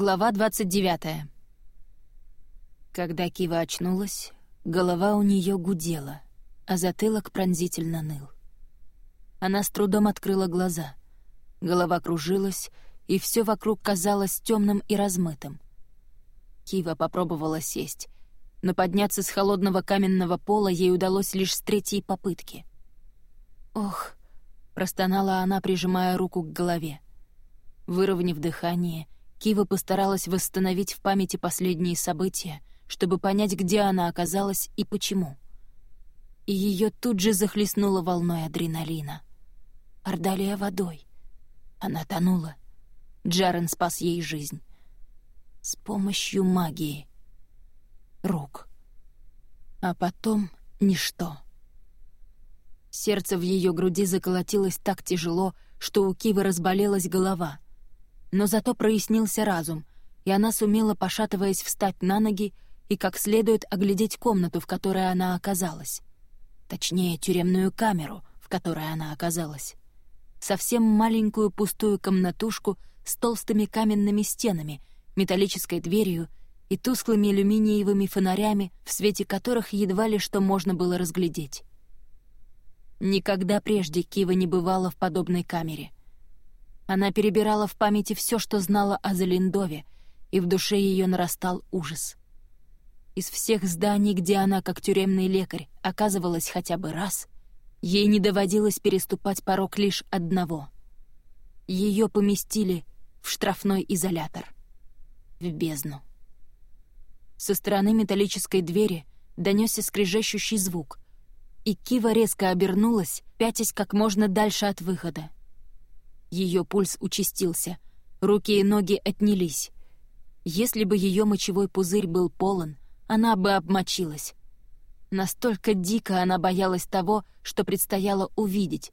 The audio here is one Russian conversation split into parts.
Глава 29. Когда Кива очнулась, голова у нее гудела, а затылок пронзительно ныл. Она с трудом открыла глаза. Голова кружилась, и все вокруг казалось темным и размытым. Кива попробовала сесть, но подняться с холодного каменного пола ей удалось лишь с третьей попытки. «Ох!» — простонала она, прижимая руку к голове. Выровняв дыхание — Кива постаралась восстановить в памяти последние события, чтобы понять, где она оказалась и почему. И ее тут же захлестнуло волной адреналина. Ордалия водой. Она тонула. Джарен спас ей жизнь. С помощью магии. Рук. А потом ничто. Сердце в ее груди заколотилось так тяжело, что у Кивы разболелась голова — но зато прояснился разум, и она сумела, пошатываясь, встать на ноги и как следует оглядеть комнату, в которой она оказалась. Точнее, тюремную камеру, в которой она оказалась. Совсем маленькую пустую комнатушку с толстыми каменными стенами, металлической дверью и тусклыми алюминиевыми фонарями, в свете которых едва ли что можно было разглядеть. Никогда прежде Кива не бывала в подобной камере — она перебирала в памяти все, что знала о Залиндове, и в душе ее нарастал ужас. Из всех зданий, где она, как тюремный лекарь, оказывалась хотя бы раз, ей не доводилось переступать порог лишь одного. Ее поместили в штрафной изолятор. В бездну. Со стороны металлической двери донесся скрежещущий звук, и Кива резко обернулась, пятясь как можно дальше от выхода. Ее пульс участился, руки и ноги отнялись. Если бы ее мочевой пузырь был полон, она бы обмочилась. Настолько дико она боялась того, что предстояло увидеть,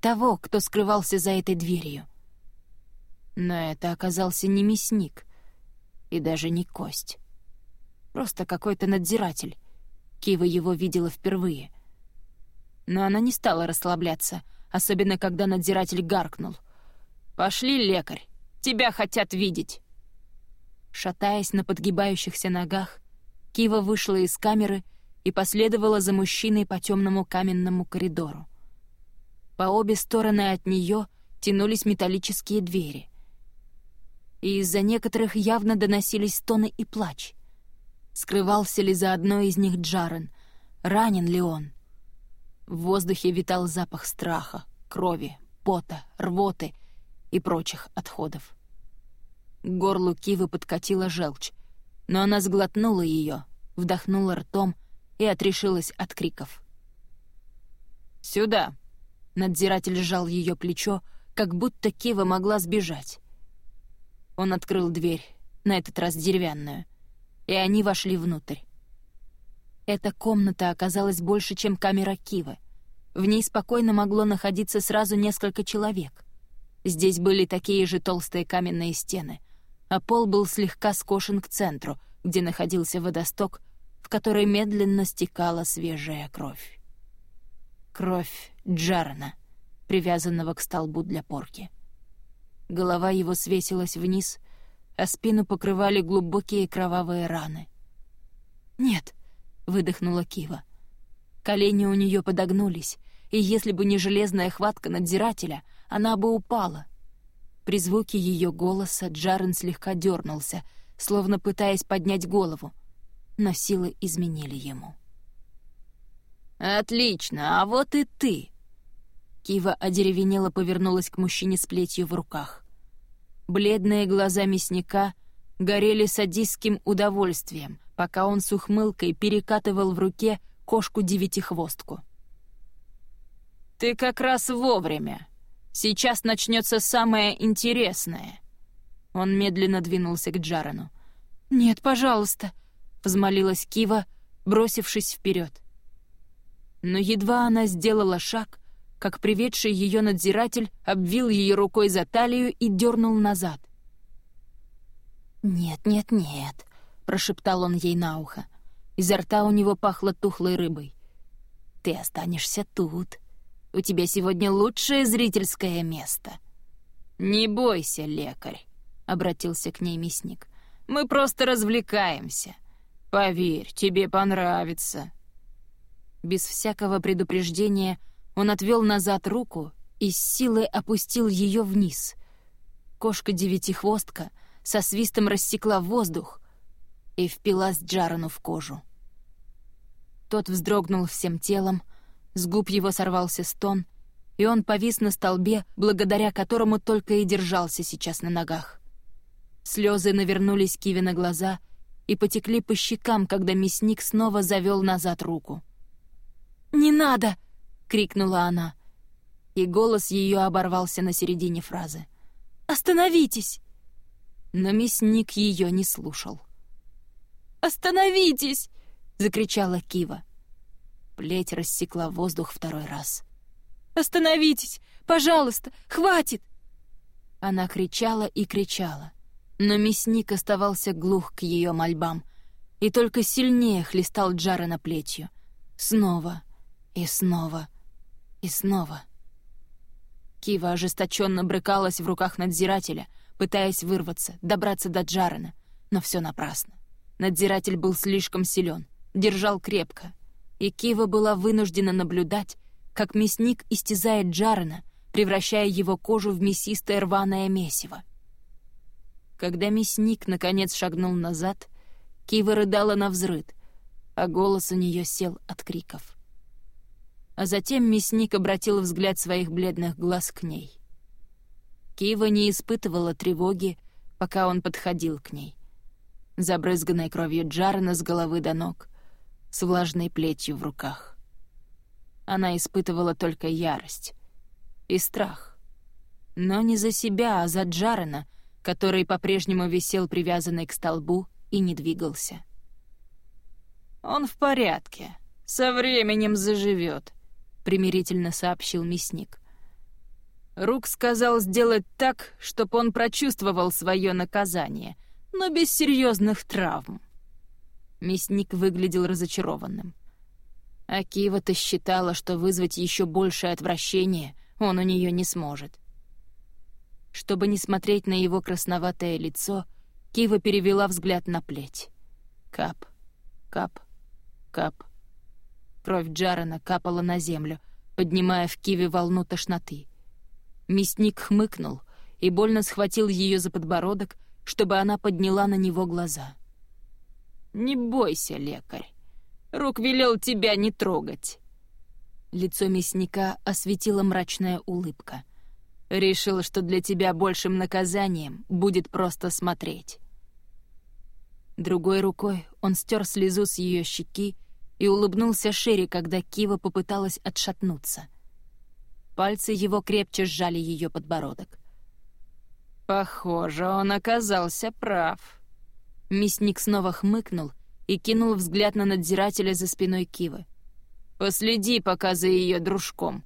того, кто скрывался за этой дверью. Но это оказался не мясник и даже не кость. Просто какой-то надзиратель. Кива его видела впервые. Но она не стала расслабляться, особенно когда надзиратель гаркнул — «Пошли, лекарь, тебя хотят видеть!» Шатаясь на подгибающихся ногах, Кива вышла из камеры и последовала за мужчиной по темному каменному коридору. По обе стороны от нее тянулись металлические двери. И из-за некоторых явно доносились стоны и плач. Скрывался ли за одной из них Джарен? Ранен ли он? В воздухе витал запах страха, крови, пота, рвоты и прочих отходов. К горлу Кивы подкатила желчь, но она сглотнула ее, вдохнула ртом и отрешилась от криков. «Сюда!» — надзиратель сжал ее плечо, как будто Кива могла сбежать. Он открыл дверь, на этот раз деревянную, и они вошли внутрь. Эта комната оказалась больше, чем камера Кивы. В ней спокойно могло находиться сразу несколько человек — Здесь были такие же толстые каменные стены, а пол был слегка скошен к центру, где находился водосток, в который медленно стекала свежая кровь. Кровь Джарна, привязанного к столбу для порки. Голова его свесилась вниз, а спину покрывали глубокие кровавые раны. «Нет», — выдохнула Кива. Колени у нее подогнулись, и если бы не железная хватка надзирателя, она бы упала. При звуке ее голоса Джарен слегка дернулся, словно пытаясь поднять голову, но силы изменили ему. «Отлично, а вот и ты!» Кива одеревенела повернулась к мужчине с плетью в руках. Бледные глаза мясника горели садистским удовольствием, пока он с ухмылкой перекатывал в руке кошку-девятихвостку. «Ты как раз вовремя!» Сейчас начнется самое интересное». Он медленно двинулся к Джарану. «Нет, пожалуйста», — взмолилась Кива, бросившись вперед. Но едва она сделала шаг, как приведший ее надзиратель обвил ее рукой за талию и дернул назад. «Нет, нет, нет», — прошептал он ей на ухо. Изо рта у него пахло тухлой рыбой. «Ты останешься тут, у тебя сегодня лучшее зрительское место». «Не бойся, лекарь», — обратился к ней мясник. «Мы просто развлекаемся. Поверь, тебе понравится». Без всякого предупреждения он отвел назад руку и с силой опустил ее вниз. Кошка-девятихвостка со свистом рассекла воздух и впилась Джарану в кожу. Тот вздрогнул всем телом, с губ его сорвался стон, и он повис на столбе, благодаря которому только и держался сейчас на ногах. Слезы навернулись Киви на глаза и потекли по щекам, когда мясник снова завел назад руку. «Не надо!» — крикнула она, и голос ее оборвался на середине фразы. «Остановитесь!» Но мясник ее не слушал. «Остановитесь!» — закричала Кива. Плеть рассекла воздух второй раз. «Остановитесь! Пожалуйста! Хватит!» Она кричала и кричала, но мясник оставался глух к ее мольбам и только сильнее хлестал Джарена плетью. Снова и снова и снова. Кива ожесточенно брыкалась в руках надзирателя, пытаясь вырваться, добраться до Джарена, но все напрасно. Надзиратель был слишком силен, держал крепко, и Кива была вынуждена наблюдать, как мясник истязает Джарена, превращая его кожу в мясистое рваное месиво. Когда мясник наконец шагнул назад, Кива рыдала на взрыд, а голос у нее сел от криков. А затем мясник обратил взгляд своих бледных глаз к ней. Кива не испытывала тревоги, пока он подходил к ней. Забрызганной кровью Джарена с головы до ног, с влажной плетью в руках. Она испытывала только ярость и страх. Но не за себя, а за Джарена, который по-прежнему висел привязанный к столбу и не двигался. «Он в порядке. Со временем заживет», — примирительно сообщил мясник. Рук сказал сделать так, чтобы он прочувствовал свое наказание, но без серьезных травм. Мясник выглядел разочарованным. Акива-то считала, что вызвать еще большее отвращение он у нее не сможет. Чтобы не смотреть на его красноватое лицо, Кива перевела взгляд на плеть. Кап, кап, кап. Кровь Джарена капала на землю, поднимая в Киве волну тошноты. Мясник хмыкнул и больно схватил ее за подбородок, чтобы она подняла на него глаза. «Не бойся, лекарь. Рук велел тебя не трогать». Лицо мясника осветила мрачная улыбка. «Решил, что для тебя большим наказанием будет просто смотреть». Другой рукой он стер слезу с ее щеки и улыбнулся шире, когда Кива попыталась отшатнуться. Пальцы его крепче сжали ее подбородок. «Похоже, он оказался прав». Мясник снова хмыкнул и кинул взгляд на надзирателя за спиной Кивы. «Последи пока за ее дружком.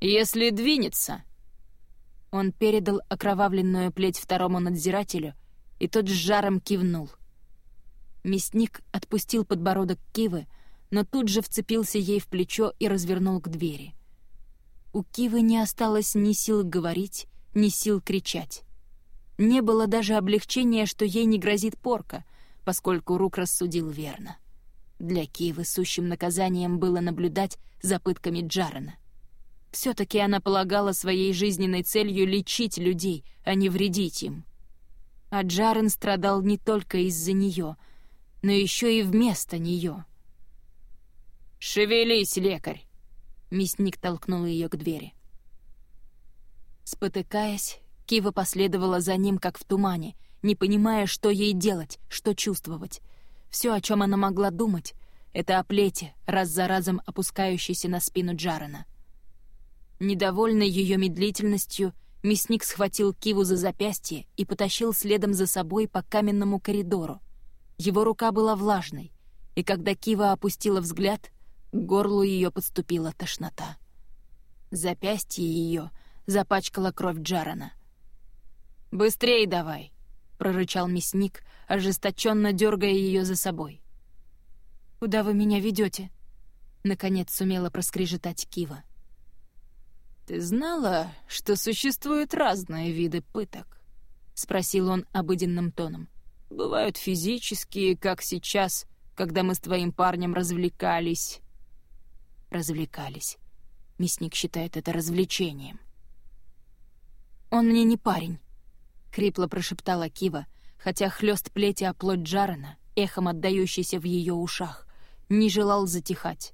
Если двинется...» Он передал окровавленную плеть второму надзирателю, и тот с жаром кивнул. Мясник отпустил подбородок Кивы, но тут же вцепился ей в плечо и развернул к двери. У Кивы не осталось ни сил говорить, ни сил кричать. Не было даже облегчения, что ей не грозит порка, поскольку Рук рассудил верно. Для Кивы сущим наказанием было наблюдать за пытками Джарена. Все-таки она полагала своей жизненной целью лечить людей, а не вредить им. А Джарен страдал не только из-за нее, но еще и вместо нее. «Шевелись, лекарь!» Мясник толкнул ее к двери. Спотыкаясь, Кива последовала за ним, как в тумане, не понимая, что ей делать, что чувствовать. Все, о чем она могла думать, — это о плете, раз за разом опускающейся на спину Джарена. Недовольный ее медлительностью, мясник схватил Киву за запястье и потащил следом за собой по каменному коридору. Его рука была влажной, и когда Кива опустила взгляд, к горлу ее подступила тошнота. Запястье ее запачкала кровь Джарена — «Быстрей давай!» — прорычал мясник, ожесточенно дергая ее за собой. «Куда вы меня ведете? наконец сумела проскрежетать Кива. «Ты знала, что существуют разные виды пыток?» — спросил он обыденным тоном. «Бывают физические, как сейчас, когда мы с твоим парнем развлекались». «Развлекались. Мясник считает это развлечением». «Он мне не парень», — хрипло прошептала Кива, хотя хлёст плети о плоть Джарена, эхом отдающийся в ее ушах, не желал затихать.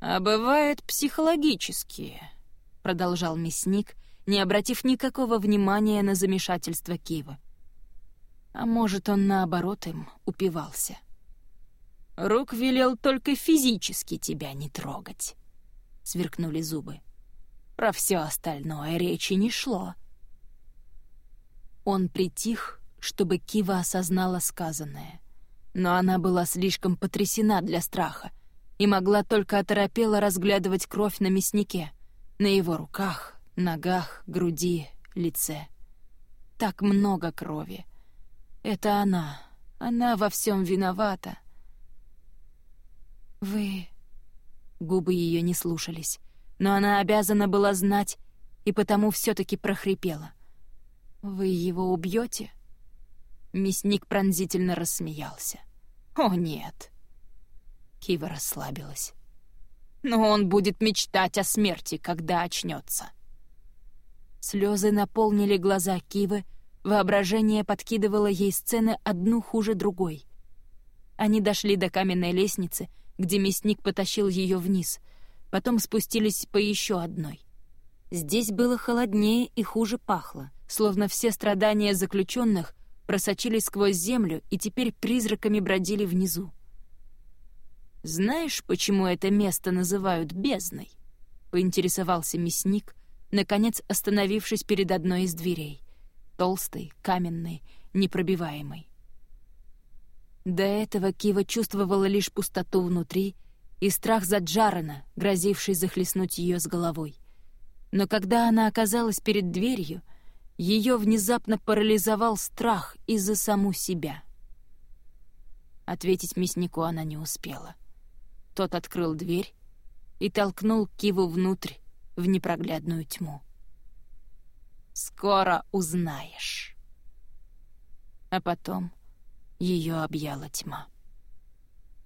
«А бывает психологические», — продолжал мясник, не обратив никакого внимания на замешательство Кива. А может, он наоборот им упивался. «Рук велел только физически тебя не трогать», — сверкнули зубы. «Про все остальное речи не шло». Он притих, чтобы Кива осознала сказанное. Но она была слишком потрясена для страха и могла только оторопело разглядывать кровь на мяснике, на его руках, ногах, груди, лице. Так много крови. Это она. Она во всем виновата. «Вы...» Губы ее не слушались, но она обязана была знать, и потому все таки прохрипела. «Вы его убьете? Мясник пронзительно рассмеялся. «О, нет!» Кива расслабилась. «Но он будет мечтать о смерти, когда очнется. Слезы наполнили глаза Кивы, воображение подкидывало ей сцены одну хуже другой. Они дошли до каменной лестницы, где мясник потащил ее вниз, потом спустились по еще одной. Здесь было холоднее и хуже пахло, словно все страдания заключенных просочились сквозь землю и теперь призраками бродили внизу. «Знаешь, почему это место называют бездной?» — поинтересовался мясник, наконец остановившись перед одной из дверей. Толстой, каменной, непробиваемой. До этого Кива чувствовала лишь пустоту внутри и страх за Джарена, грозивший захлестнуть ее с головой. Но когда она оказалась перед дверью — ее внезапно парализовал страх из-за саму себя. Ответить мяснику она не успела. Тот открыл дверь и толкнул Киву внутрь, в непроглядную тьму. «Скоро узнаешь». А потом ее объяла тьма.